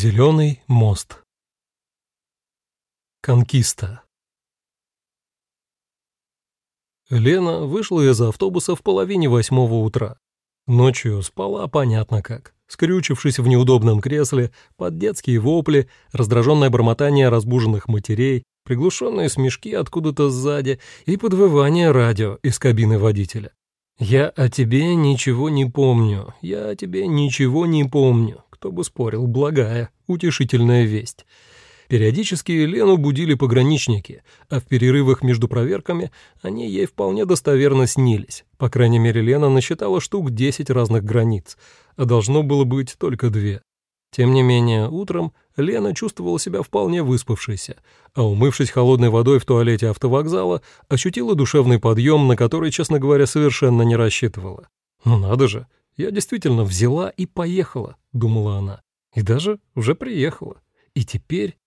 Зеленый мост. Конкиста. Лена вышла из автобуса в половине восьмого утра. Ночью спала понятно как, скрючившись в неудобном кресле под детские вопли, раздраженное бормотание разбуженных матерей, приглушенные смешки откуда-то сзади и подвывание радио из кабины водителя. «Я о тебе ничего не помню, я о тебе ничего не помню», кто бы спорил, благая, утешительная весть. Периодически Лену будили пограничники, а в перерывах между проверками они ей вполне достоверно снились. По крайней мере, Лена насчитала штук 10 разных границ, а должно было быть только две. Тем не менее, утром Лена чувствовала себя вполне выспавшейся, а умывшись холодной водой в туалете автовокзала, ощутила душевный подъем, на который, честно говоря, совершенно не рассчитывала. Ну надо же, я действительно взяла и поехала, думала она. И даже уже приехала. И теперь...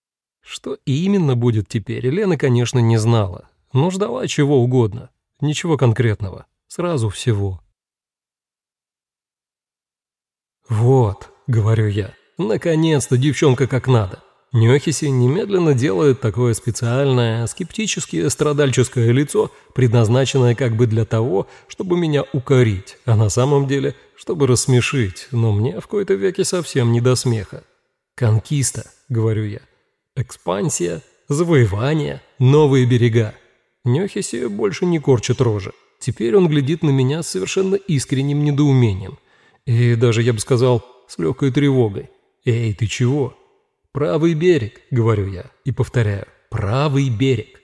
Что именно будет теперь, Елена, конечно, не знала, но ждала чего угодно. Ничего конкретного. Сразу всего. «Вот», — говорю я, — «наконец-то девчонка как надо». Нёхиси немедленно делает такое специальное, скептически страдальческое лицо, предназначенное как бы для того, чтобы меня укорить, а на самом деле, чтобы рассмешить, но мне в кои-то веке совсем не до смеха. «Конкиста», — говорю я, — «экспансия, завоевание, новые берега». Нёхиси больше не корчит рожи. Теперь он глядит на меня с совершенно искренним недоумением. И даже, я бы сказал, с легкой тревогой. «Эй, ты чего?» «Правый берег», — говорю я, и повторяю, «правый берег».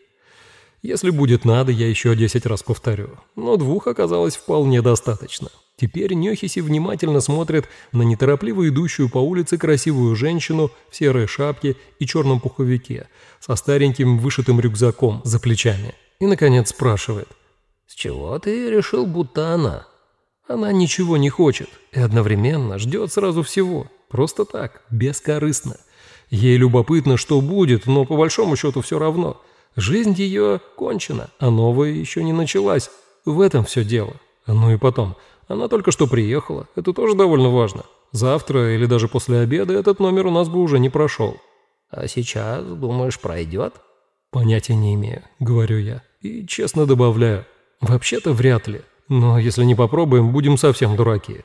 Если будет надо, я еще десять раз повторю, но двух оказалось вполне достаточно. Теперь Нехиси внимательно смотрит на неторопливо идущую по улице красивую женщину в серой шапке и черном пуховике со стареньким вышитым рюкзаком за плечами. И, наконец, спрашивает. «С чего ты решил, будто она?» Она ничего не хочет и одновременно ждет сразу всего. Просто так, бескорыстно. Ей любопытно, что будет, но по большому счету все равно. Жизнь ее кончена, а новая еще не началась. В этом все дело. Ну и потом, она только что приехала, это тоже довольно важно. Завтра или даже после обеда этот номер у нас бы уже не прошел. А сейчас, думаешь, пройдет? Понятия не имею, говорю я. И честно добавляю, вообще-то вряд ли. Но если не попробуем, будем совсем дураки.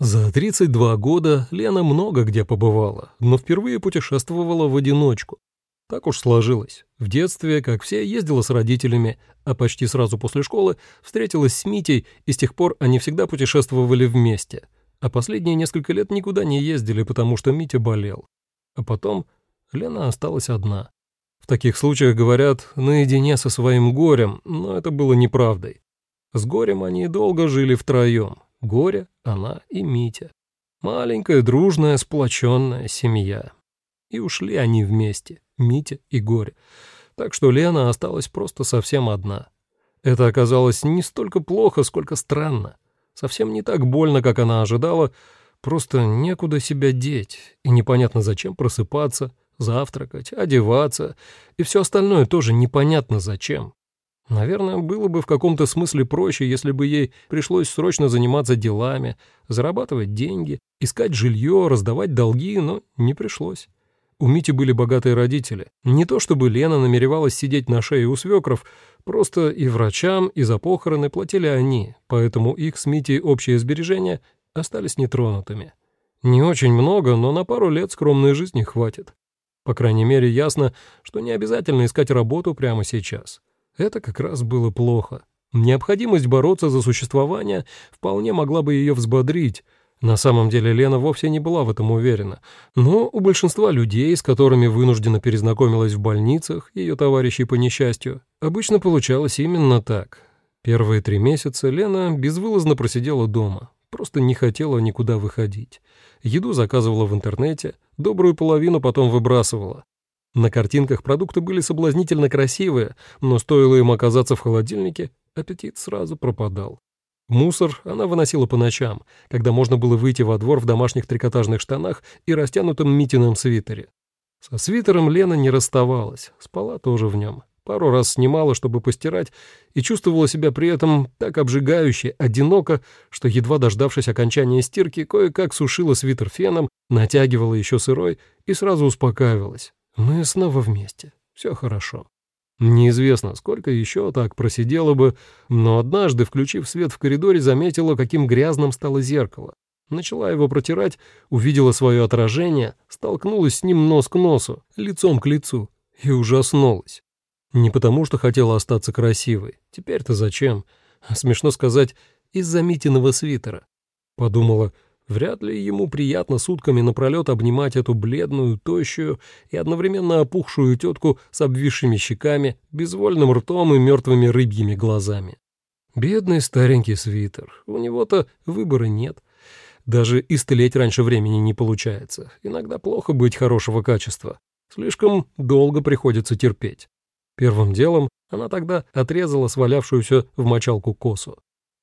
За 32 года Лена много где побывала, но впервые путешествовала в одиночку. Так уж сложилось. В детстве, как все, ездила с родителями, а почти сразу после школы встретилась с Митей, и с тех пор они всегда путешествовали вместе. А последние несколько лет никуда не ездили, потому что Митя болел. А потом Лена осталась одна. В таких случаях говорят «наедине со своим горем», но это было неправдой. С горем они долго жили втроем, Горе, она и Митя. Маленькая, дружная, сплоченная семья. И ушли они вместе, Митя и Горе. Так что Лена осталась просто совсем одна. Это оказалось не столько плохо, сколько странно. Совсем не так больно, как она ожидала, просто некуда себя деть, и непонятно зачем просыпаться, завтракать, одеваться, и все остальное тоже непонятно зачем. Наверное, было бы в каком-то смысле проще, если бы ей пришлось срочно заниматься делами, зарабатывать деньги, искать жилье, раздавать долги, но не пришлось. У Мити были богатые родители. Не то чтобы Лена намеревалась сидеть на шее у свекров, просто и врачам, и за похороны платили они, поэтому их с Митей общие сбережения остались нетронутыми. Не очень много, но на пару лет скромной жизни хватит. По крайней мере, ясно, что не обязательно искать работу прямо сейчас. Это как раз было плохо. Необходимость бороться за существование вполне могла бы ее взбодрить. На самом деле Лена вовсе не была в этом уверена. Но у большинства людей, с которыми вынужденно перезнакомилась в больницах, ее товарищей по несчастью, обычно получалось именно так. Первые три месяца Лена безвылазно просидела дома, просто не хотела никуда выходить. Еду заказывала в интернете, добрую половину потом выбрасывала. На картинках продукты были соблазнительно красивые, но стоило им оказаться в холодильнике, аппетит сразу пропадал. Мусор она выносила по ночам, когда можно было выйти во двор в домашних трикотажных штанах и растянутом митином свитере. Со свитером Лена не расставалась, спала тоже в нем. пару раз снимала, чтобы постирать, и чувствовала себя при этом так обжигающе, одиноко, что, едва дождавшись окончания стирки, кое-как сушила свитер феном, натягивала еще сырой и сразу успокаивалась. Мы снова вместе. Все хорошо. Неизвестно, сколько еще так просидела бы, но однажды, включив свет в коридоре, заметила, каким грязным стало зеркало. Начала его протирать, увидела свое отражение, столкнулась с ним нос к носу, лицом к лицу, и ужаснулась. Не потому, что хотела остаться красивой. Теперь-то зачем? Смешно сказать, из-за Митиного свитера. Подумала, вряд ли ему приятно сутками напролет обнимать эту бледную, тощую и одновременно опухшую тетку с обвисшими щеками, безвольным ртом и мертвыми рыбьими глазами. Бедный старенький свитер. У него-то выбора нет. Даже истлеть раньше времени не получается. Иногда плохо быть хорошего качества. Слишком долго приходится терпеть. Первым делом она тогда отрезала свалявшуюся в мочалку косу.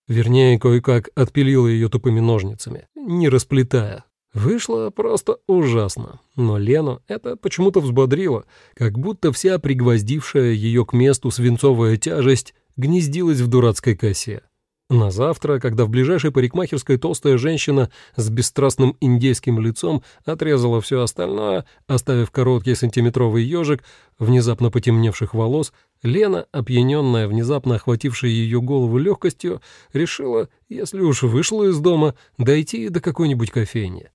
Вернее, кое-как отпилила ее тупыми ножницами, не расплетая. Вышло просто ужасно. Но Лену это почему-то взбодрило, как будто вся пригвоздившая ее к месту свинцовая тяжесть гнездилась в дурацкой косе. На завтра, когда в ближайшей парикмахерской толстая женщина с бесстрастным индейским лицом отрезала все остальное, оставив короткий сантиметровый ежик внезапно потемневших волос, Лена, опьяненная внезапно охватившей ее голову легкостью, решила, если уж вышла из дома, дойти до какой-нибудь кофейни.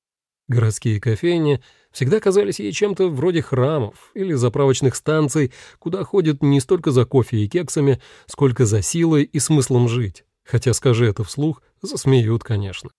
Городские кофейни всегда казались ей чем-то вроде храмов или заправочных станций, куда ходят не столько за кофе и кексами, сколько за силой и смыслом жить. Хотя скажи это вслух, засмеют, конечно.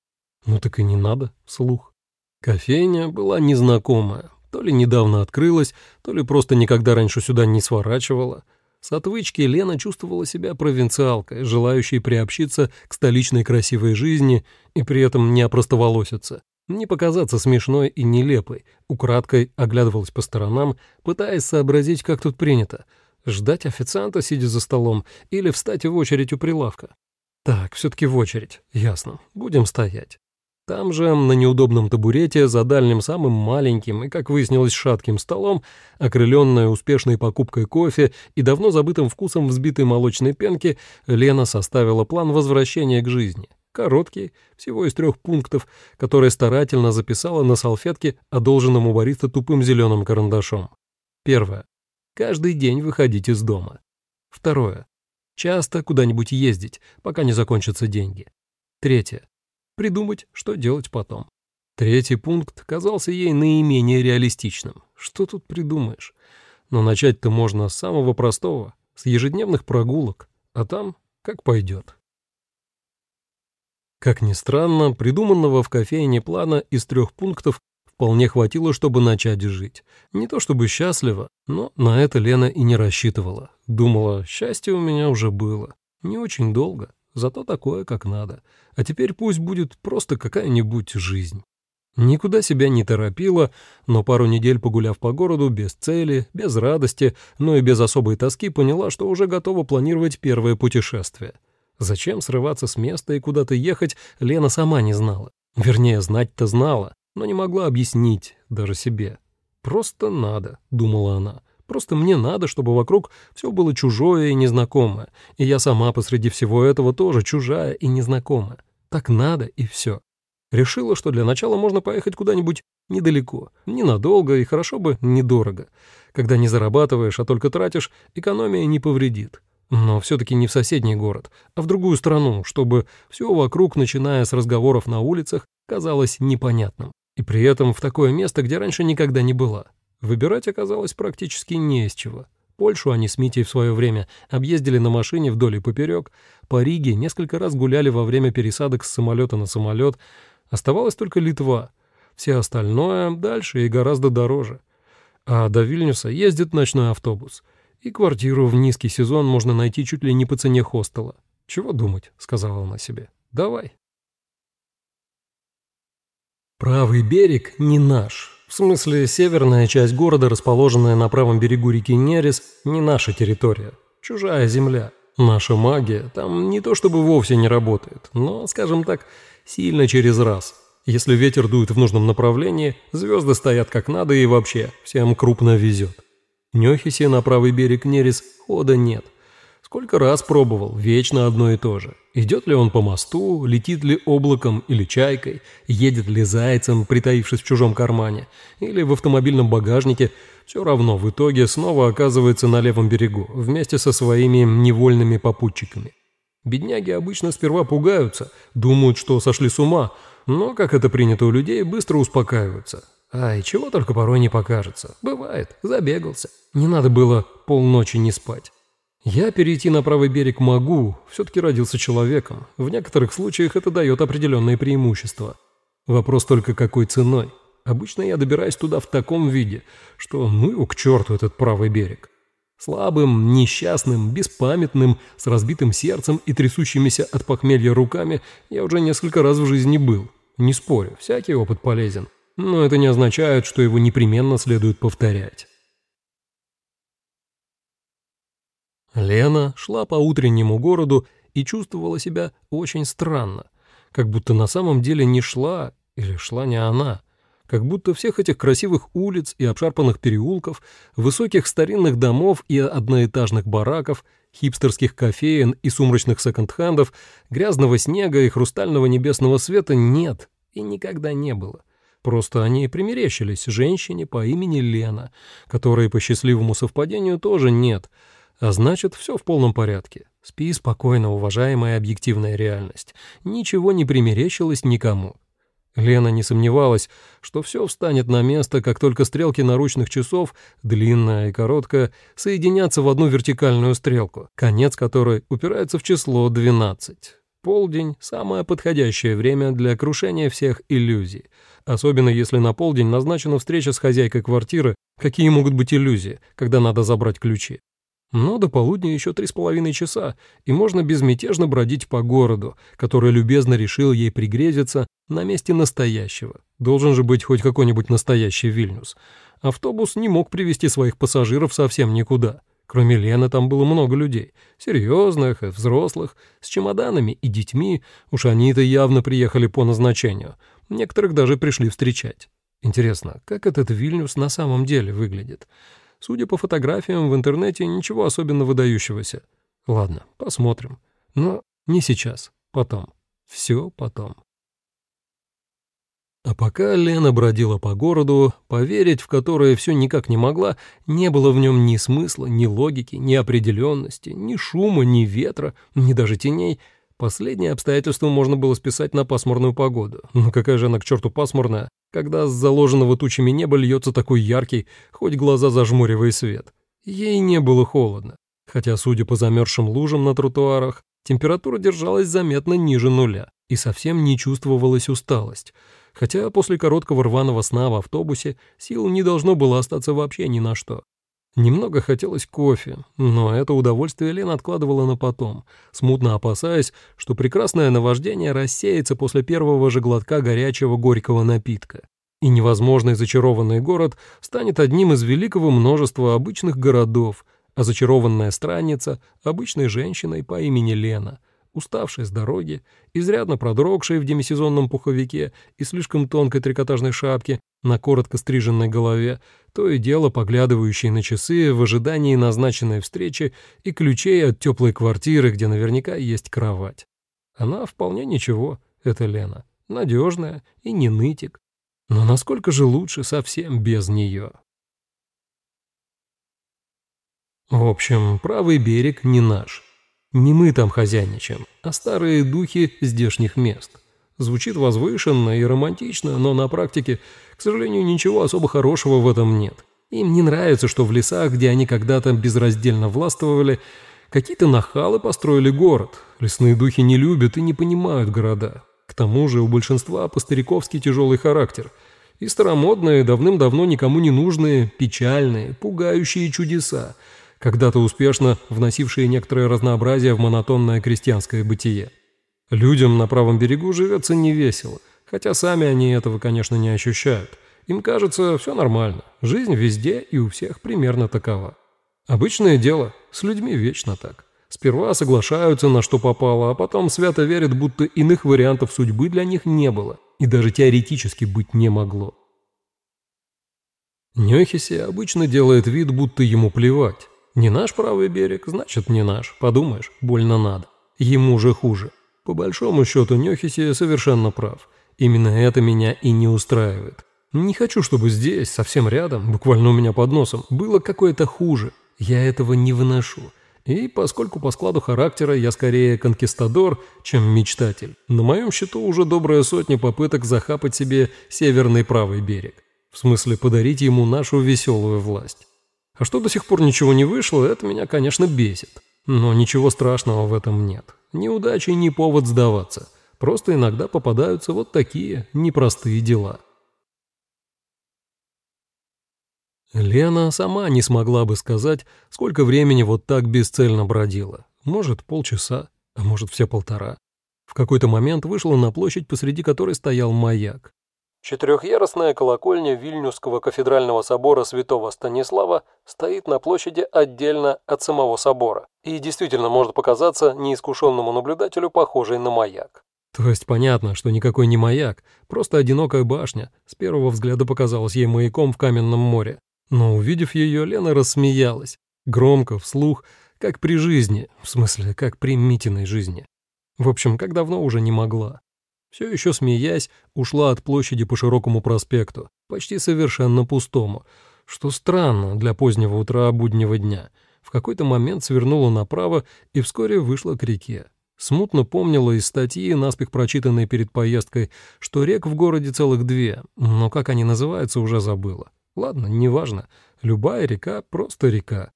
Ну так и не надо вслух. Кофейня была незнакомая, то ли недавно открылась, то ли просто никогда раньше сюда не сворачивала. С отвычки Лена чувствовала себя провинциалкой, желающей приобщиться к столичной красивой жизни и при этом не опростоволоситься, не показаться смешной и нелепой, украдкой оглядывалась по сторонам, пытаясь сообразить, как тут принято, ждать официанта, сидя за столом, или встать в очередь у прилавка. Так, все-таки в очередь. Ясно. Будем стоять. Там же, на неудобном табурете, за дальним самым маленьким и, как выяснилось, шатким столом, окрыленная успешной покупкой кофе и давно забытым вкусом взбитой молочной пенки, Лена составила план возвращения к жизни. Короткий, всего из трех пунктов, который старательно записала на салфетке, одолженном у бариста тупым зеленым карандашом. Первое. Каждый день выходить из дома. Второе. Часто куда-нибудь ездить, пока не закончатся деньги. Третье. Придумать, что делать потом. Третий пункт казался ей наименее реалистичным. Что тут придумаешь? Но начать-то можно с самого простого, с ежедневных прогулок, а там как пойдет. Как ни странно, придуманного в кофейне плана из трех пунктов вполне хватило, чтобы начать жить. Не то чтобы счастливо, но на это Лена и не рассчитывала. Думала, счастье у меня уже было. Не очень долго, зато такое, как надо. А теперь пусть будет просто какая-нибудь жизнь. Никуда себя не торопила, но пару недель погуляв по городу без цели, без радости, но и без особой тоски, поняла, что уже готова планировать первое путешествие. Зачем срываться с места и куда-то ехать, Лена сама не знала. Вернее, знать-то знала, но не могла объяснить даже себе. «Просто надо», — думала она. «Просто мне надо, чтобы вокруг все было чужое и незнакомое, и я сама посреди всего этого тоже чужая и незнакомая. Так надо, и все». Решила, что для начала можно поехать куда-нибудь недалеко, ненадолго и хорошо бы недорого. Когда не зарабатываешь, а только тратишь, экономия не повредит. Но все-таки не в соседний город, а в другую страну, чтобы все вокруг, начиная с разговоров на улицах, казалось непонятным. И при этом в такое место, где раньше никогда не была. Выбирать оказалось практически не из чего. Польшу они с Митей в свое время объездили на машине вдоль и поперек, по Риге несколько раз гуляли во время пересадок с самолета на самолет. Оставалась только Литва. Все остальное дальше и гораздо дороже. А до Вильнюса ездит ночной автобус. И квартиру в низкий сезон можно найти чуть ли не по цене хостела. «Чего думать?» — сказала она себе. «Давай». Правый берег не наш. В смысле, северная часть города, расположенная на правом берегу реки Нерес, не наша территория. Чужая земля. Наша магия там не то чтобы вовсе не работает, но, скажем так, сильно через раз. Если ветер дует в нужном направлении, звезды стоят как надо и вообще, всем крупно везет. Нехисе на правый берег Нерес хода нет. Сколько раз пробовал, вечно одно и то же. Идет ли он по мосту, летит ли облаком или чайкой, едет ли зайцем, притаившись в чужом кармане, или в автомобильном багажнике, все равно в итоге снова оказывается на левом берегу, вместе со своими невольными попутчиками. Бедняги обычно сперва пугаются, думают, что сошли с ума, но, как это принято у людей, быстро успокаиваются. Ай, чего только порой не покажется. Бывает, забегался. Не надо было полночи не спать. Я перейти на правый берег могу, все-таки родился человеком. В некоторых случаях это дает определенные преимущества. Вопрос только какой ценой. Обычно я добираюсь туда в таком виде, что ну его к черту этот правый берег. Слабым, несчастным, беспамятным, с разбитым сердцем и трясущимися от похмелья руками я уже несколько раз в жизни был. Не спорю, всякий опыт полезен. Но это не означает, что его непременно следует повторять. Лена шла по утреннему городу и чувствовала себя очень странно, как будто на самом деле не шла или шла не она, как будто всех этих красивых улиц и обшарпанных переулков, высоких старинных домов и одноэтажных бараков, хипстерских кофеен и сумрачных секонд-хендов, грязного снега и хрустального небесного света нет и никогда не было. Просто они примерещились женщине по имени Лена, которой по счастливому совпадению тоже нет — а значит, все в полном порядке. Спи спокойно, уважаемая объективная реальность. Ничего не примерещилось никому. Лена не сомневалась, что все встанет на место, как только стрелки наручных часов, длинная и короткая, соединятся в одну вертикальную стрелку, конец которой упирается в число 12. Полдень – самое подходящее время для крушения всех иллюзий, особенно если на полдень назначена встреча с хозяйкой квартиры, какие могут быть иллюзии, когда надо забрать ключи. Но до полудня еще три с половиной часа, и можно безмятежно бродить по городу, который любезно решил ей пригрезиться на месте настоящего. Должен же быть хоть какой-нибудь настоящий Вильнюс. Автобус не мог привести своих пассажиров совсем никуда. Кроме Лены там было много людей, серьезных и взрослых, с чемоданами и детьми, уж они-то явно приехали по назначению, некоторых даже пришли встречать. Интересно, как этот Вильнюс на самом деле выглядит? Судя по фотографиям в интернете, ничего особенно выдающегося. Ладно, посмотрим. Но не сейчас, потом. Все потом. А пока Лена бродила по городу, поверить в которое все никак не могла, не было в нем ни смысла, ни логики, ни определенности, ни шума, ни ветра, ни даже теней. Последнее обстоятельство можно было списать на пасмурную погоду. Но какая же она к черту пасмурная, когда с заложенного тучами неба льется такой яркий, хоть глаза зажмуривая свет. Ей не было холодно, хотя, судя по замерзшим лужам на тротуарах, температура держалась заметно ниже нуля, и совсем не чувствовалась усталость, хотя после короткого рваного сна в автобусе сил не должно было остаться вообще ни на что. Немного хотелось кофе, но это удовольствие Лена откладывала на потом, смутно опасаясь, что прекрасное наваждение рассеется после первого же глотка горячего горького напитка, и невозможный зачарованный город станет одним из великого множества обычных городов, а зачарованная странница — обычной женщиной по имени Лена — уставший с дороги, изрядно продрогший в демисезонном пуховике и слишком тонкой трикотажной шапке на коротко стриженной голове, то и дело поглядывающий на часы в ожидании назначенной встречи и ключей от теплой квартиры, где наверняка есть кровать. Она вполне ничего, это Лена, надежная и не нытик. Но насколько же лучше совсем без нее? В общем, правый берег не наш. Не мы там хозяйничаем, а старые духи здешних мест. Звучит возвышенно и романтично, но на практике, к сожалению, ничего особо хорошего в этом нет. Им не нравится, что в лесах, где они когда-то безраздельно властвовали, какие-то нахалы построили город. Лесные духи не любят и не понимают города. К тому же у большинства по-стариковски тяжелый характер. И старомодные, давным-давно никому не нужные, печальные, пугающие чудеса – когда-то успешно вносившие некоторое разнообразие в монотонное крестьянское бытие. Людям на правом берегу живется невесело, хотя сами они этого, конечно, не ощущают. Им кажется, все нормально, жизнь везде и у всех примерно такова. Обычное дело, с людьми вечно так. Сперва соглашаются на что попало, а потом свято верят, будто иных вариантов судьбы для них не было и даже теоретически быть не могло. Нехиси обычно делает вид, будто ему плевать. Не наш правый берег, значит не наш. Подумаешь, больно надо. Ему же хуже. По большому счету Нехиси совершенно прав. Именно это меня и не устраивает. Не хочу, чтобы здесь, совсем рядом, буквально у меня под носом, было какое-то хуже. Я этого не выношу. И поскольку по складу характера я скорее конкистадор, чем мечтатель, на моем счету уже добрая сотня попыток захапать себе северный правый берег. В смысле подарить ему нашу веселую власть. А что до сих пор ничего не вышло, это меня, конечно, бесит. Но ничего страшного в этом нет. Неудачи не повод сдаваться. Просто иногда попадаются вот такие непростые дела. Лена сама не смогла бы сказать, сколько времени вот так бесцельно бродила. Может, полчаса, а может, все полтора. В какой-то момент вышла на площадь, посреди которой стоял маяк. Четырехъярусная колокольня Вильнюсского кафедрального собора святого Станислава стоит на площади отдельно от самого собора и действительно может показаться неискушенному наблюдателю похожей на маяк. То есть понятно, что никакой не маяк, просто одинокая башня с первого взгляда показалась ей маяком в каменном море, но, увидев ее, Лена рассмеялась. Громко, вслух, как при жизни, в смысле, как при Митиной жизни. В общем, как давно уже не могла. Все еще смеясь, ушла от площади по широкому проспекту, почти совершенно пустому, что странно для позднего утра буднего дня. В какой-то момент свернула направо и вскоре вышла к реке. Смутно помнила из статьи, наспех прочитанной перед поездкой, что рек в городе целых две, но как они называются, уже забыла. Ладно, неважно. Любая река — просто река.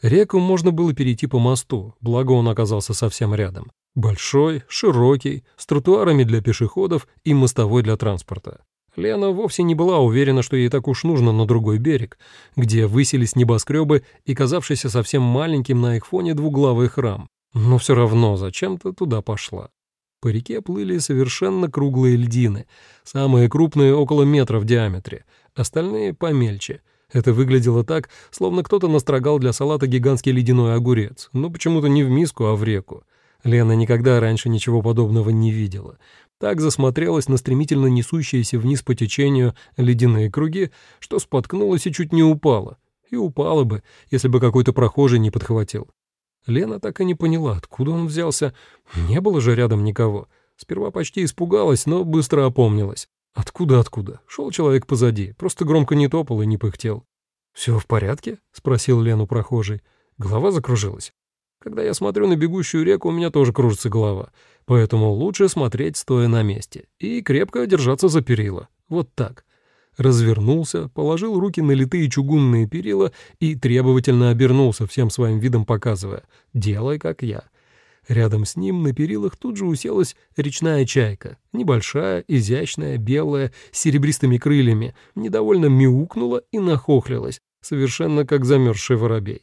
Реку можно было перейти по мосту, благо он оказался совсем рядом. Большой, широкий, с тротуарами для пешеходов и мостовой для транспорта. Лена вовсе не была уверена, что ей так уж нужно на другой берег, где высились небоскребы и казавшийся совсем маленьким на их фоне двуглавый храм. Но все равно зачем-то туда пошла. По реке плыли совершенно круглые льдины, самые крупные около метра в диаметре, остальные помельче. Это выглядело так, словно кто-то настрогал для салата гигантский ледяной огурец, но почему-то не в миску, а в реку. Лена никогда раньше ничего подобного не видела. Так засмотрелась на стремительно несущиеся вниз по течению ледяные круги, что споткнулась и чуть не упала. И упала бы, если бы какой-то прохожий не подхватил. Лена так и не поняла, откуда он взялся. Не было же рядом никого. Сперва почти испугалась, но быстро опомнилась. Откуда-откуда? Шел человек позади, просто громко не топал и не пыхтел. «Все в порядке?» — спросил Лену прохожий. Голова закружилась. Когда я смотрю на бегущую реку, у меня тоже кружится голова. Поэтому лучше смотреть, стоя на месте. И крепко держаться за перила. Вот так развернулся, положил руки на литые чугунные перила и требовательно обернулся, всем своим видом показывая «делай, как я». Рядом с ним на перилах тут же уселась речная чайка, небольшая, изящная, белая, с серебристыми крыльями, недовольно мяукнула и нахохлилась, совершенно как замерзший воробей.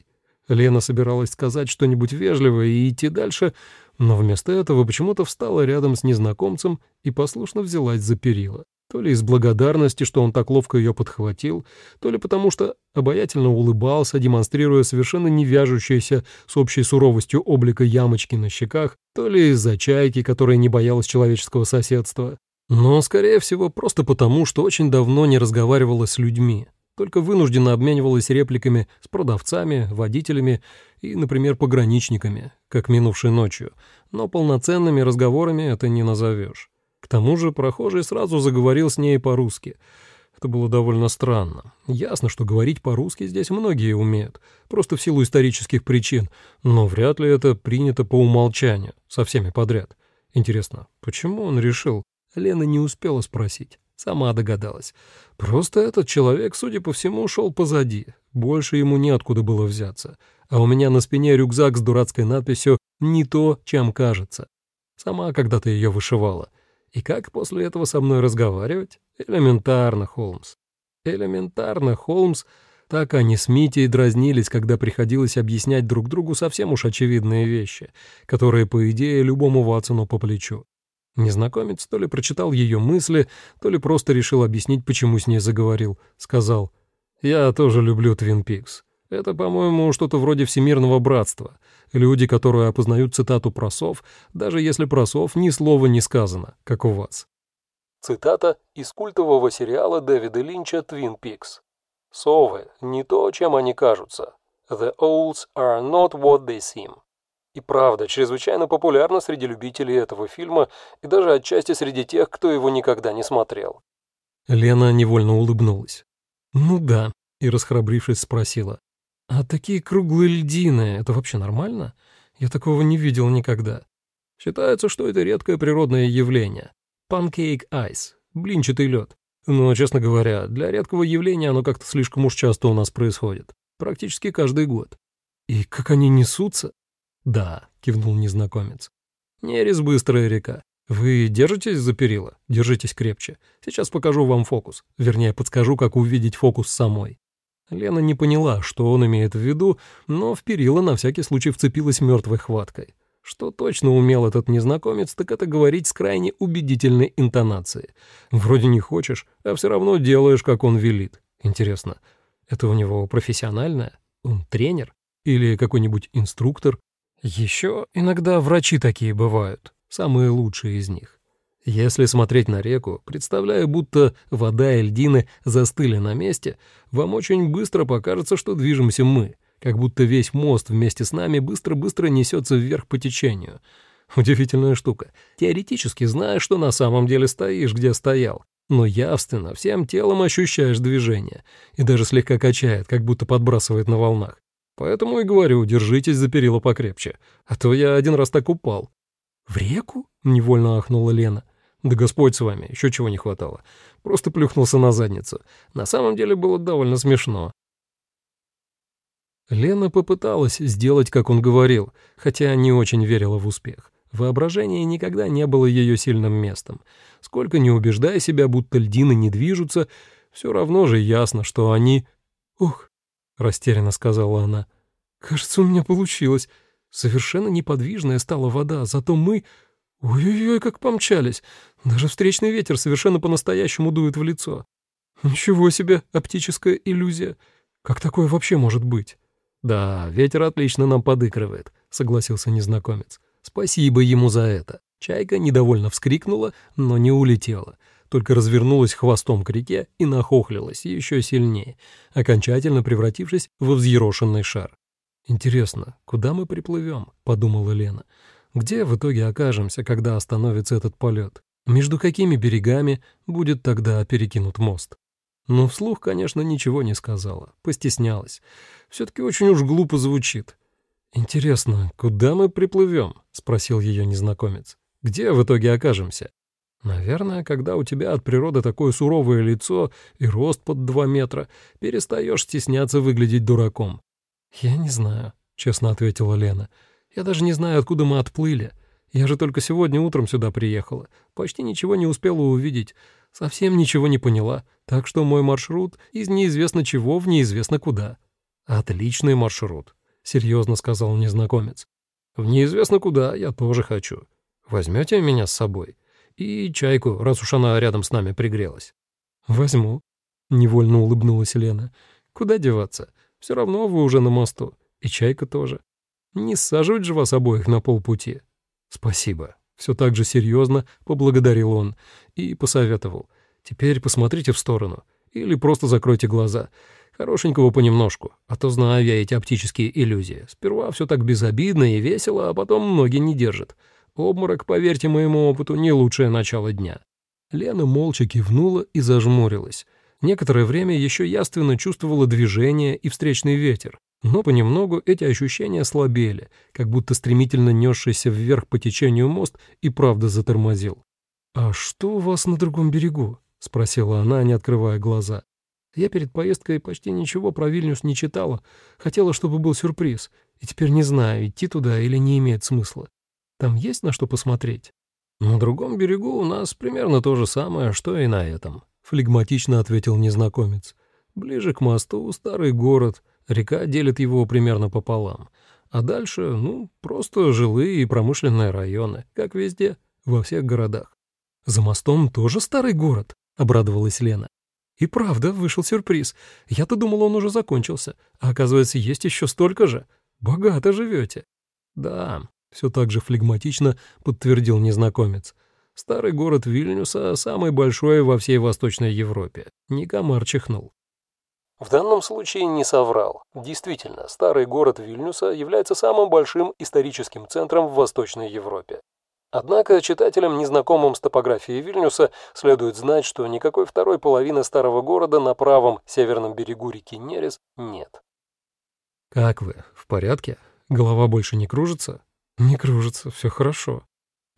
Лена собиралась сказать что-нибудь вежливое и идти дальше, но вместо этого почему-то встала рядом с незнакомцем и послушно взялась за перила. То ли из благодарности, что он так ловко ее подхватил, то ли потому что обаятельно улыбался, демонстрируя совершенно не вяжущееся с общей суровостью облика ямочки на щеках, то ли из-за чайки, которая не боялась человеческого соседства. Но, скорее всего, просто потому, что очень давно не разговаривала с людьми, только вынужденно обменивалась репликами с продавцами, водителями и, например, пограничниками, как минувшей ночью, но полноценными разговорами это не назовешь. К тому же прохожий сразу заговорил с ней по-русски. Это было довольно странно. Ясно, что говорить по-русски здесь многие умеют, просто в силу исторических причин, но вряд ли это принято по умолчанию, со всеми подряд. Интересно, почему он решил? Лена не успела спросить. Сама догадалась. Просто этот человек, судя по всему, шел позади. Больше ему неоткуда было взяться. А у меня на спине рюкзак с дурацкой надписью «Не то, чем кажется». Сама когда-то ее вышивала. И как после этого со мной разговаривать? Элементарно, Холмс. Элементарно, Холмс. Так они с Митей дразнились, когда приходилось объяснять друг другу совсем уж очевидные вещи, которые, по идее, любому Ватсону по плечу. Незнакомец то ли прочитал ее мысли, то ли просто решил объяснить, почему с ней заговорил. Сказал, «Я тоже люблю Твин Пикс. Это, по-моему, что-то вроде всемирного братства. Люди, которые опознают цитату про сов, даже если про сов ни слова не сказано, как у вас. Цитата из культового сериала Дэвида Линча «Твин Пикс». Совы — не то, чем они кажутся. The owls are not what they seem. И правда, чрезвычайно популярна среди любителей этого фильма и даже отчасти среди тех, кто его никогда не смотрел. Лена невольно улыбнулась. «Ну да», и, расхрабрившись, спросила. «А такие круглые льдины — это вообще нормально? Я такого не видел никогда». Считается, что это редкое природное явление. Ice — блинчатый лед. Но, честно говоря, для редкого явления оно как-то слишком уж часто у нас происходит. Практически каждый год. И как они несутся? Да, кивнул незнакомец. Нерез быстрая река. Вы держитесь за перила? Держитесь крепче. Сейчас покажу вам фокус. Вернее, подскажу, как увидеть фокус самой. Лена не поняла, что он имеет в виду, но в перила на всякий случай вцепилась мертвой хваткой. Что точно умел этот незнакомец, так это говорить с крайне убедительной интонацией. Вроде не хочешь, а все равно делаешь, как он велит. Интересно, это у него профессиональное? Он тренер? Или какой-нибудь инструктор? Еще иногда врачи такие бывают, самые лучшие из них. Если смотреть на реку, представляя, будто вода и льдины застыли на месте, вам очень быстро покажется, что движемся мы — как будто весь мост вместе с нами быстро-быстро несется вверх по течению. Удивительная штука. Теоретически знаешь, что на самом деле стоишь, где стоял, но явственно всем телом ощущаешь движение и даже слегка качает, как будто подбрасывает на волнах. Поэтому и говорю, держитесь за перила покрепче, а то я один раз так упал. «В реку?» — невольно ахнула Лена. «Да Господь с вами, еще чего не хватало. Просто плюхнулся на задницу. На самом деле было довольно смешно. Лена попыталась сделать, как он говорил, хотя не очень верила в успех. Воображение никогда не было ее сильным местом. Сколько не убеждая себя, будто льдины не движутся, все равно же ясно, что они... «Ух!» — растерянно сказала она. «Кажется, у меня получилось. Совершенно неподвижная стала вода, зато мы... Ой-ой-ой, как помчались! Даже встречный ветер совершенно по-настоящему дует в лицо. Ничего себе, оптическая иллюзия! Как такое вообще может быть?» «Да, ветер отлично нам подыгрывает», — согласился незнакомец. «Спасибо ему за это». Чайка недовольно вскрикнула, но не улетела, только развернулась хвостом к реке и нахохлилась еще сильнее, окончательно превратившись в взъерошенный шар. «Интересно, куда мы приплывем?» — подумала Лена. «Где в итоге окажемся, когда остановится этот полет? Между какими берегами будет тогда перекинут мост?» Но вслух, конечно, ничего не сказала, постеснялась. Все-таки очень уж глупо звучит. «Интересно, куда мы приплывем?» — спросил ее незнакомец. «Где в итоге окажемся?» «Наверное, когда у тебя от природы такое суровое лицо и рост под два метра, перестаешь стесняться выглядеть дураком». «Я не знаю», — честно ответила Лена. «Я даже не знаю, откуда мы отплыли. Я же только сегодня утром сюда приехала. Почти ничего не успела увидеть. Совсем ничего не поняла. Так что мой маршрут из неизвестно чего в неизвестно куда». «Отличный маршрут», — серьезно сказал незнакомец. «В неизвестно куда я тоже хочу. Возьмете меня с собой? И чайку, раз уж она рядом с нами пригрелась». «Возьму», — невольно улыбнулась Лена. «Куда деваться? Все равно вы уже на мосту. И чайка тоже. Не саживать же вас обоих на полпути». «Спасибо», — все так же серьезно поблагодарил он и посоветовал. «Теперь посмотрите в сторону или просто закройте глаза. Хорошенького понемножку, а то знаю я эти оптические иллюзии. Сперва все так безобидно и весело, а потом ноги не держат. Обморок, поверьте моему опыту, не лучшее начало дня». Лена молча кивнула и зажмурилась. Некоторое время еще яственно чувствовала движение и встречный ветер, но понемногу эти ощущения слабели, как будто стремительно несшийся вверх по течению мост и правда затормозил. «А что у вас на другом берегу?» — спросила она, не открывая глаза. Я перед поездкой почти ничего про Вильнюс не читала. Хотела, чтобы был сюрприз. И теперь не знаю, идти туда или не имеет смысла. Там есть на что посмотреть? На другом берегу у нас примерно то же самое, что и на этом, флегматично ответил незнакомец. Ближе к мосту старый город, река делит его примерно пополам. А дальше, ну, просто жилые и промышленные районы, как везде, во всех городах. «За мостом тоже старый город?» — обрадовалась Лена. И правда, вышел сюрприз. Я-то думал, он уже закончился. А оказывается, есть еще столько же. Богато живете. Да, все так же флегматично подтвердил незнакомец. Старый город Вильнюса самый большой во всей Восточной Европе. Никомар чихнул. В данном случае не соврал. Действительно, старый город Вильнюса является самым большим историческим центром в Восточной Европе. Однако читателям, незнакомым с топографией Вильнюса, следует знать, что никакой второй половины старого города на правом северном берегу реки Нерес нет. «Как вы? В порядке? Голова больше не кружится?» «Не кружится, все хорошо»,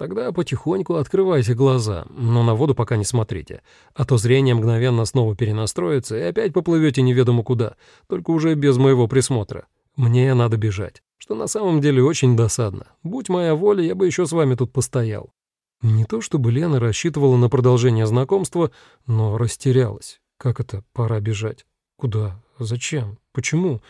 Тогда потихоньку открывайте глаза, но на воду пока не смотрите, а то зрение мгновенно снова перенастроится и опять поплывете неведомо куда, только уже без моего присмотра. Мне надо бежать, что на самом деле очень досадно. Будь моя воля, я бы еще с вами тут постоял. Не то чтобы Лена рассчитывала на продолжение знакомства, но растерялась. Как это «пора бежать»? Куда? Зачем? Почему?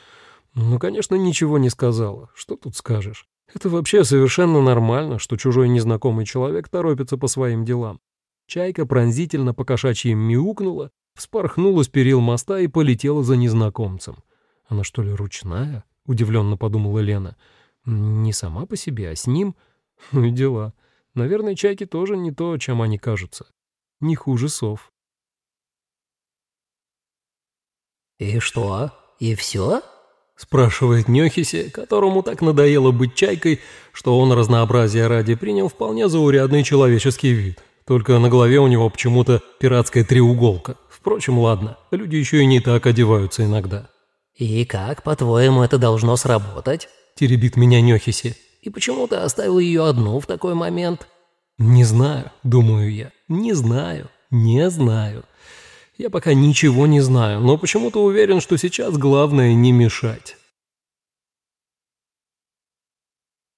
Ну, конечно, ничего не сказала. Что тут скажешь? Это вообще совершенно нормально, что чужой незнакомый человек торопится по своим делам. Чайка пронзительно по кошачьи мяукнула, вспорхнула с перил моста и полетела за незнакомцем. Она что ли ручная? Удивленно подумала Лена. Не сама по себе, а с ним? Ну и дела. Наверное, чайки тоже не то, чем они кажутся. Не хуже сов. «И что? И все?» Спрашивает Нёхиси, которому так надоело быть чайкой, что он разнообразия ради принял вполне заурядный человеческий вид. Только на голове у него почему-то пиратская треуголка. Впрочем, ладно, люди еще и не так одеваются иногда. «И как, по-твоему, это должно сработать?» – теребит меня Нёхиси. «И почему ты оставил ее одну в такой момент?» «Не знаю», – думаю я. «Не знаю, не знаю». Я пока ничего не знаю, но почему-то уверен, что сейчас главное не мешать.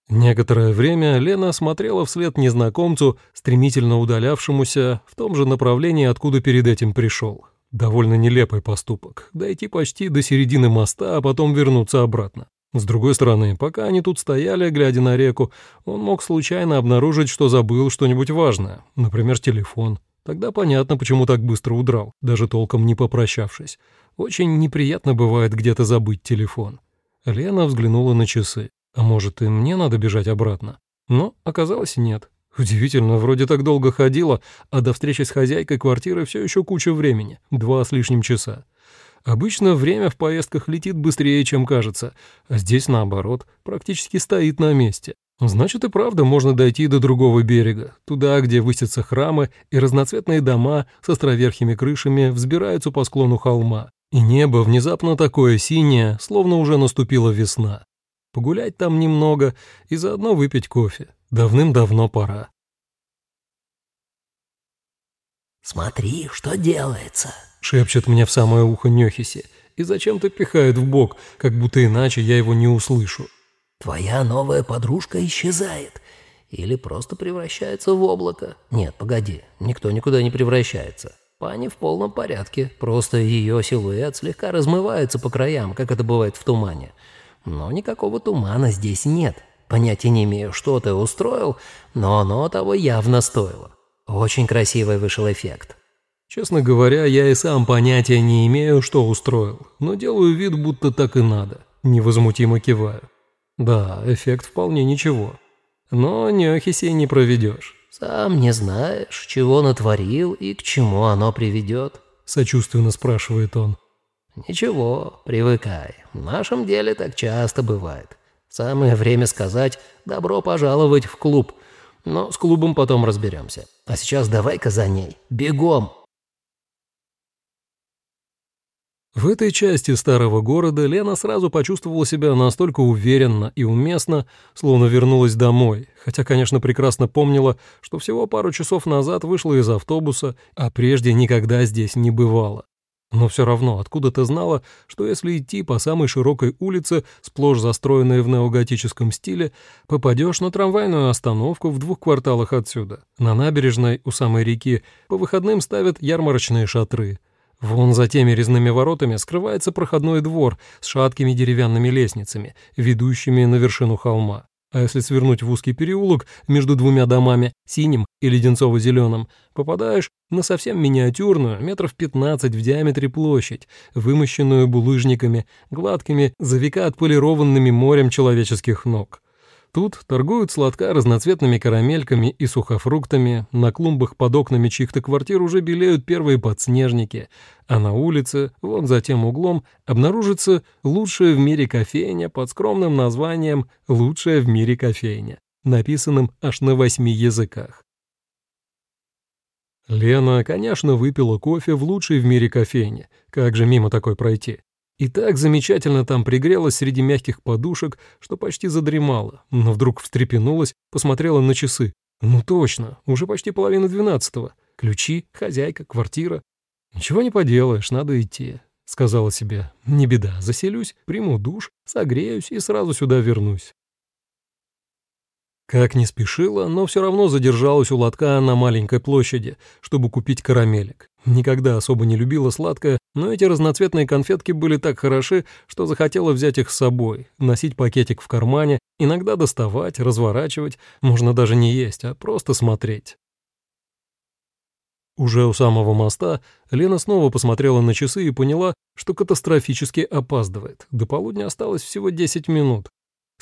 Некоторое время Лена смотрела вслед незнакомцу, стремительно удалявшемуся в том же направлении, откуда перед этим пришел. Довольно нелепый поступок. Дойти почти до середины моста, а потом вернуться обратно. С другой стороны, пока они тут стояли, глядя на реку, он мог случайно обнаружить, что забыл что-нибудь важное, например, телефон. Тогда понятно, почему так быстро удрал, даже толком не попрощавшись. Очень неприятно бывает где-то забыть телефон. Лена взглянула на часы. А может, и мне надо бежать обратно? Но оказалось нет. Удивительно, вроде так долго ходила, а до встречи с хозяйкой квартиры все еще куча времени, два с лишним часа. Обычно время в поездках летит быстрее, чем кажется, а здесь, наоборот, практически стоит на месте. Значит, и правда можно дойти до другого берега, туда, где высятся храмы и разноцветные дома с островерхими крышами взбираются по склону холма. И небо внезапно такое синее, словно уже наступила весна. Погулять там немного и заодно выпить кофе. Давным-давно пора. «Смотри, что делается!» — шепчет мне в самое ухо Нёхиси и зачем-то пихает в бок, как будто иначе я его не услышу. Твоя новая подружка исчезает. Или просто превращается в облако. Нет, погоди, никто никуда не превращается. Пани в полном порядке, просто ее силуэт слегка размывается по краям, как это бывает в тумане. Но никакого тумана здесь нет. Понятия не имею, что ты устроил, но оно того явно стоило. Очень красивый вышел эффект. Честно говоря, я и сам понятия не имею, что устроил, но делаю вид, будто так и надо. Невозмутимо киваю. Да, эффект вполне ничего. Но Нёхиси не проведешь. «Сам не знаешь, чего натворил и к чему оно приведет?» — сочувственно спрашивает он. «Ничего, привыкай. В нашем деле так часто бывает. Самое время сказать «добро пожаловать в клуб». Но с клубом потом разберемся. А сейчас давай-ка за ней. Бегом!» В этой части старого города Лена сразу почувствовала себя настолько уверенно и уместно, словно вернулась домой, хотя, конечно, прекрасно помнила, что всего пару часов назад вышла из автобуса, а прежде никогда здесь не бывала. Но все равно откуда-то знала, что если идти по самой широкой улице, сплошь застроенной в неоготическом стиле, попадешь на трамвайную остановку в двух кварталах отсюда. На набережной у самой реки по выходным ставят ярмарочные шатры – Вон за теми резными воротами скрывается проходной двор с шаткими деревянными лестницами, ведущими на вершину холма. А если свернуть в узкий переулок между двумя домами, синим и леденцово-зеленым, попадаешь на совсем миниатюрную, метров 15 в диаметре площадь, вымощенную булыжниками, гладкими, за века отполированными морем человеческих ног. Тут торгуют сладка разноцветными карамельками и сухофруктами, на клумбах под окнами чьих-то квартир уже белеют первые подснежники, а на улице, вон за тем углом, обнаружится лучшая в мире кофейня под скромным названием «Лучшая в мире кофейня», написанным аж на восьми языках. Лена, конечно, выпила кофе в лучшей в мире кофейне. Как же мимо такой пройти? И так замечательно там пригрелась среди мягких подушек, что почти задремала, но вдруг встрепенулась, посмотрела на часы. Ну точно, уже почти половина двенадцатого. Ключи, хозяйка, квартира. Ничего не поделаешь, надо идти. Сказала себе, не беда, заселюсь, приму душ, согреюсь и сразу сюда вернусь. Как не спешила, но все равно задержалась у лотка на маленькой площади, чтобы купить карамелек. Никогда особо не любила сладкое, но эти разноцветные конфетки были так хороши, что захотела взять их с собой, носить пакетик в кармане, иногда доставать, разворачивать, можно даже не есть, а просто смотреть. Уже у самого моста Лена снова посмотрела на часы и поняла, что катастрофически опаздывает. До полудня осталось всего 10 минут.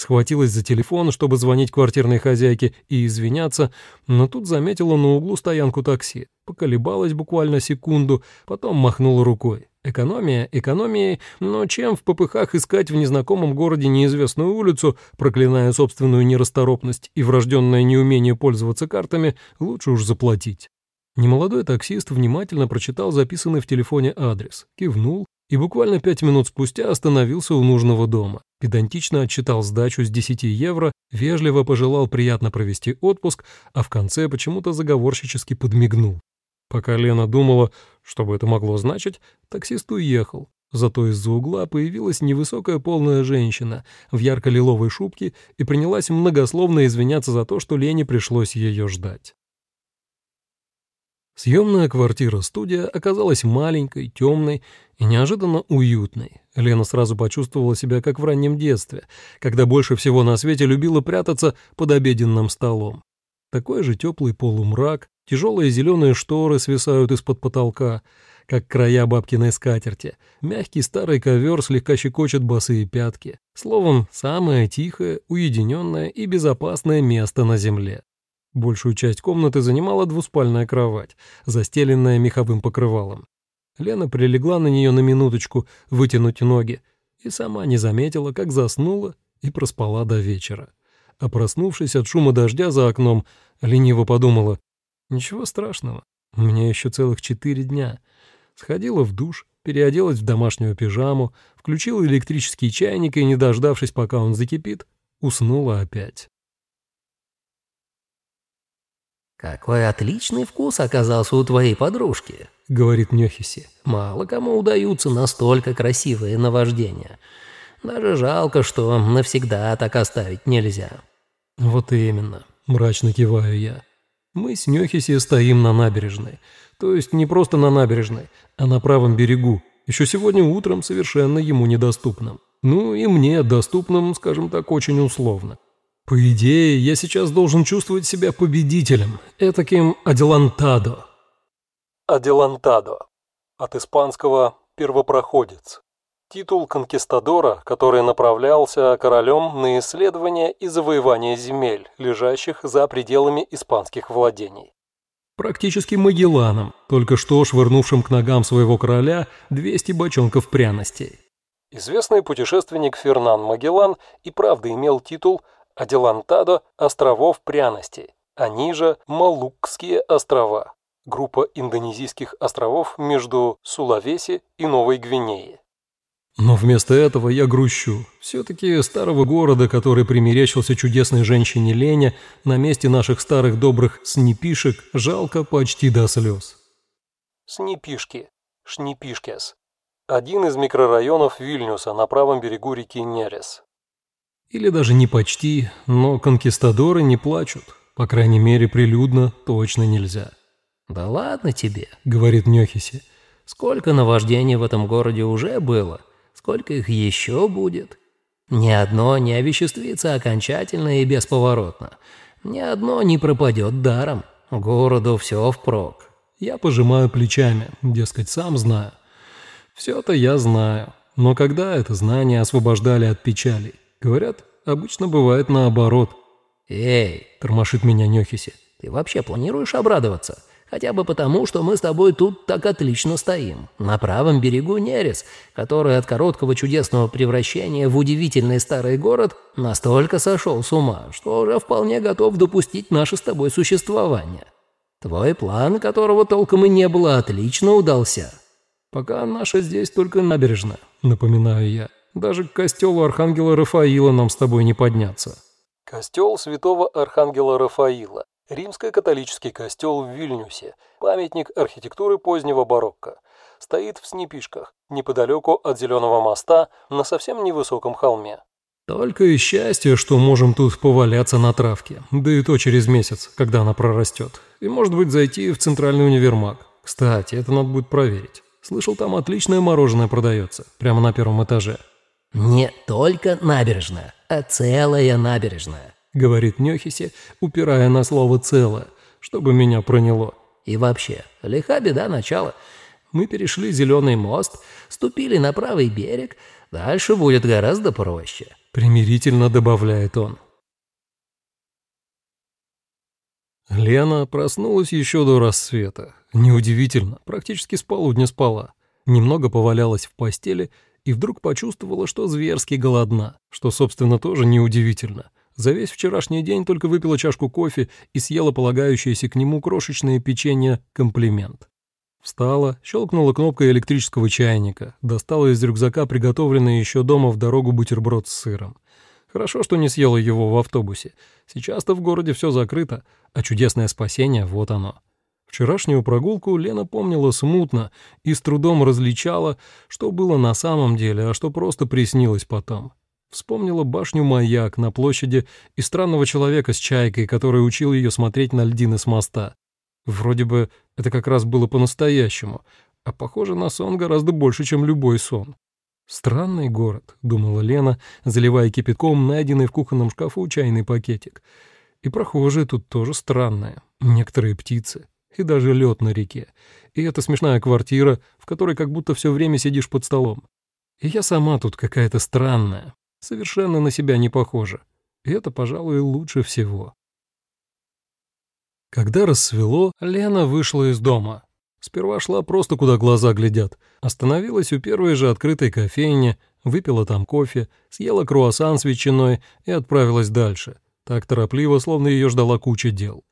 Схватилась за телефон, чтобы звонить квартирной хозяйке и извиняться, но тут заметила на углу стоянку такси. Поколебалась буквально секунду, потом махнула рукой. Экономия, экономией, но чем в попыхах искать в незнакомом городе неизвестную улицу, проклиная собственную нерасторопность и врожденное неумение пользоваться картами, лучше уж заплатить. Немолодой таксист внимательно прочитал записанный в телефоне адрес, кивнул и буквально пять минут спустя остановился у нужного дома. Педантично отчитал сдачу с 10 евро, вежливо пожелал приятно провести отпуск, а в конце почему-то заговорщически подмигнул. Пока Лена думала, что бы это могло значить, таксист уехал. Зато из-за угла появилась невысокая полная женщина в ярко-лиловой шубке и принялась многословно извиняться за то, что Лене пришлось ее ждать. Съемная квартира-студия оказалась маленькой, темной и неожиданно уютной. Лена сразу почувствовала себя как в раннем детстве, когда больше всего на свете любила прятаться под обеденным столом. Такой же теплый полумрак, тяжелые зеленые шторы свисают из-под потолка, как края бабкиной скатерти. Мягкий старый ковер слегка щекочет босые пятки. Словом, самое тихое, уединенное и безопасное место на земле. Большую часть комнаты занимала двуспальная кровать, застеленная меховым покрывалом. Лена прилегла на нее на минуточку вытянуть ноги и сама не заметила, как заснула и проспала до вечера. А проснувшись от шума дождя за окном, лениво подумала, «Ничего страшного, у меня еще целых четыре дня». Сходила в душ, переоделась в домашнюю пижаму, включила электрический чайник и, не дождавшись, пока он закипит, уснула опять. «Какой отличный вкус оказался у твоей подружки», — говорит Нёхиси. «Мало кому удаются настолько красивые наваждения. Даже жалко, что навсегда так оставить нельзя». «Вот именно», — мрачно киваю я. «Мы с Нёхиси стоим на набережной. То есть не просто на набережной, а на правом берегу. Еще сегодня утром совершенно ему недоступным. Ну и мне доступным, скажем так, очень условно. По идее, я сейчас должен чувствовать себя победителем, этаким аделантадо. Аделантадо. От испанского «первопроходец». Титул конкистадора, который направлялся королем на исследование и завоевание земель, лежащих за пределами испанских владений. Практически Магелланом, только что швырнувшим к ногам своего короля 200 бочонков пряностей. Известный путешественник Фернан Магеллан и правда имел титул Аделантадо – островов пряностей, а ниже – Малукские острова, группа индонезийских островов между Сулавеси и Новой Гвинеей. Но вместо этого я грущу. Все-таки старого города, который примерещился чудесной женщине Лене, на месте наших старых добрых снипишек, жалко почти до слез. Снипишки. Шнипишкес. Один из микрорайонов Вильнюса на правом берегу реки Нерес. Или даже не почти, но конкистадоры не плачут. По крайней мере, прилюдно точно нельзя. «Да ладно тебе», — говорит Нёхиси. «Сколько наваждений в этом городе уже было? Сколько их еще будет? Ни одно не овеществится окончательно и бесповоротно. Ни одно не пропадет даром. Городу все впрок». Я пожимаю плечами, дескать, сам знаю. Все-то я знаю. Но когда это знание освобождали от печалей? Говорят, обычно бывает наоборот. «Эй!» — тормошит меня Нехиси. «Ты вообще планируешь обрадоваться? Хотя бы потому, что мы с тобой тут так отлично стоим. На правом берегу Нерес, который от короткого чудесного превращения в удивительный старый город настолько сошел с ума, что уже вполне готов допустить наше с тобой существование. Твой план, которого толком и не было, отлично удался. Пока наша здесь только набережная, напоминаю я. Даже к костелу Архангела Рафаила нам с тобой не подняться. Костел святого Архангела Рафаила. Римско-католический костел в Вильнюсе. Памятник архитектуры позднего барокко. Стоит в Снепишках, неподалеку от Зеленого моста, на совсем невысоком холме. Только и счастье, что можем тут поваляться на травке, да и то через месяц, когда она прорастет. И, может быть, зайти в центральный универмаг. Кстати, это надо будет проверить. Слышал, там отличное мороженое продается, прямо на первом этаже. «Не только набережная, а целая набережная», — говорит Нехиси, упирая на слово «целое», чтобы меня проняло. «И вообще, лиха беда начала. Мы перешли зеленый мост, ступили на правый берег, дальше будет гораздо проще», — примирительно добавляет он. Лена проснулась еще до рассвета. Неудивительно, практически с полудня спала. Немного повалялась в постели и вдруг почувствовала, что зверски голодна, что, собственно, тоже неудивительно. За весь вчерашний день только выпила чашку кофе и съела полагающееся к нему крошечное печенье «Комплимент». Встала, щелкнула кнопкой электрического чайника, достала из рюкзака приготовленный еще дома в дорогу бутерброд с сыром. Хорошо, что не съела его в автобусе. Сейчас-то в городе все закрыто, а чудесное спасение — вот оно. Вчерашнюю прогулку Лена помнила смутно и с трудом различала, что было на самом деле, а что просто приснилось потом. Вспомнила башню-маяк на площади и странного человека с чайкой, который учил ее смотреть на льдины с моста. Вроде бы это как раз было по-настоящему, а похоже на сон гораздо больше, чем любой сон. «Странный город», — думала Лена, заливая кипятком найденный в кухонном шкафу чайный пакетик. «И прохожие тут тоже странные, некоторые птицы и даже лед на реке. И эта смешная квартира, в которой как будто все время сидишь под столом. И я сама тут какая-то странная, совершенно на себя не похожа. И это, пожалуй, лучше всего. Когда рассвело, Лена вышла из дома. Сперва шла просто куда глаза глядят. Остановилась у первой же открытой кофейни, выпила там кофе, съела круассан с ветчиной и отправилась дальше. Так торопливо, словно ее ждала куча дел.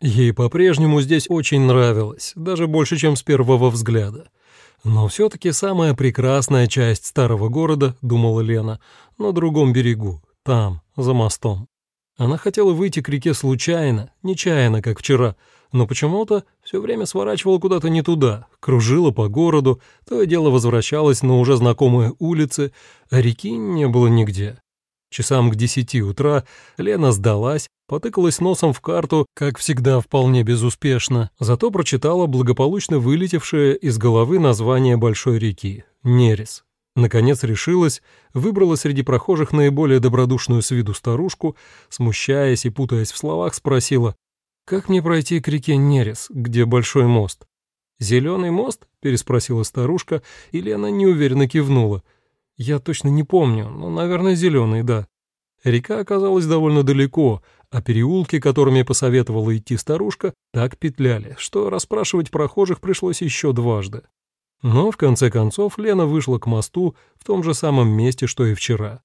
Ей по-прежнему здесь очень нравилось, даже больше, чем с первого взгляда. Но все-таки самая прекрасная часть старого города, думала Лена, на другом берегу, там, за мостом. Она хотела выйти к реке случайно, нечаянно, как вчера, но почему-то все время сворачивала куда-то не туда, кружила по городу, то и дело возвращалась на уже знакомые улицы, а реки не было нигде. Часам к десяти утра Лена сдалась, потыкалась носом в карту, как всегда вполне безуспешно, зато прочитала благополучно вылетевшее из головы название большой реки — Нерес. Наконец решилась, выбрала среди прохожих наиболее добродушную с виду старушку, смущаясь и путаясь в словах, спросила, «Как мне пройти к реке Нерес, где большой мост?» «Зеленый мост?» — переспросила старушка, и Лена неуверенно кивнула — я точно не помню, но, наверное, зеленый, да. Река оказалась довольно далеко, а переулки, которыми посоветовала идти старушка, так петляли, что расспрашивать прохожих пришлось еще дважды. Но, в конце концов, Лена вышла к мосту в том же самом месте, что и вчера.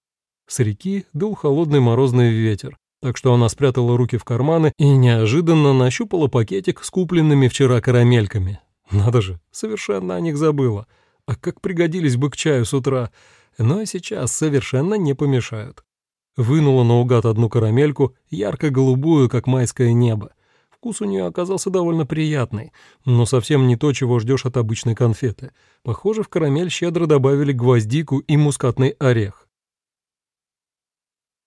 С реки дул холодный морозный ветер, так что она спрятала руки в карманы и неожиданно нащупала пакетик с купленными вчера карамельками. Надо же, совершенно о них забыла. А как пригодились бы к чаю с утра но сейчас совершенно не помешают. Вынула наугад одну карамельку, ярко-голубую, как майское небо. Вкус у нее оказался довольно приятный, но совсем не то, чего ждешь от обычной конфеты. Похоже, в карамель щедро добавили гвоздику и мускатный орех.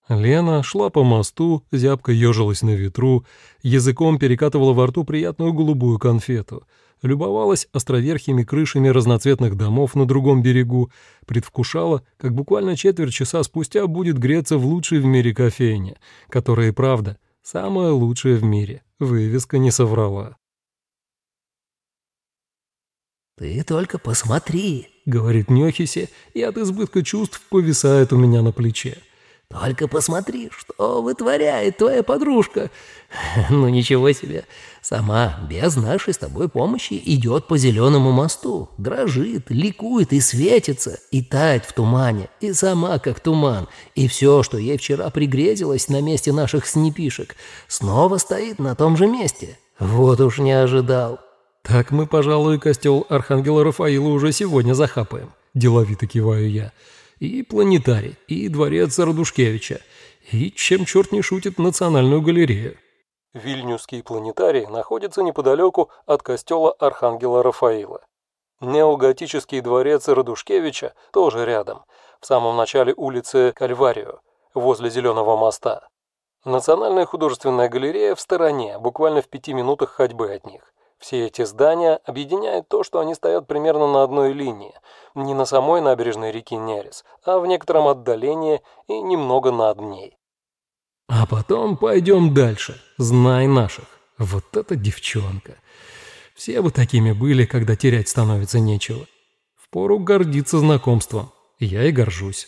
Лена шла по мосту, зябко ежилась на ветру, языком перекатывала во рту приятную голубую конфету — любовалась островерхими крышами разноцветных домов на другом берегу, предвкушала, как буквально четверть часа спустя будет греться в лучшей в мире кофейне, которая и правда самая лучшая в мире. Вывеска не соврала. «Ты только посмотри», — говорит Нёхиси, и от избытка чувств повисает у меня на плече. Только посмотри, что вытворяет твоя подружка. Ну ничего себе, сама, без нашей с тобой помощи, идет по зеленому мосту, дрожит, ликует и светится, и тает в тумане, и сама как туман, и все, что ей вчера пригрезилось на месте наших снипишек, снова стоит на том же месте. Вот уж не ожидал. Так мы, пожалуй, костел Архангела Рафаила уже сегодня захапаем, деловито киваю я и планетарий, и дворец Радушкевича, и, чем черт не шутит, Национальную галерею. Вильнюсский планетарий находится неподалеку от костела Архангела Рафаила. Неоготический дворец Радушкевича тоже рядом, в самом начале улицы Кальварио, возле Зеленого моста. Национальная художественная галерея в стороне, буквально в пяти минутах ходьбы от них. Все эти здания объединяет то, что они стоят примерно на одной линии, не на самой набережной реки Нерес, а в некотором отдалении и немного над ней. А потом пойдем дальше, знай наших. Вот эта девчонка. Все бы такими были, когда терять становится нечего. Впору гордиться знакомством. Я и горжусь.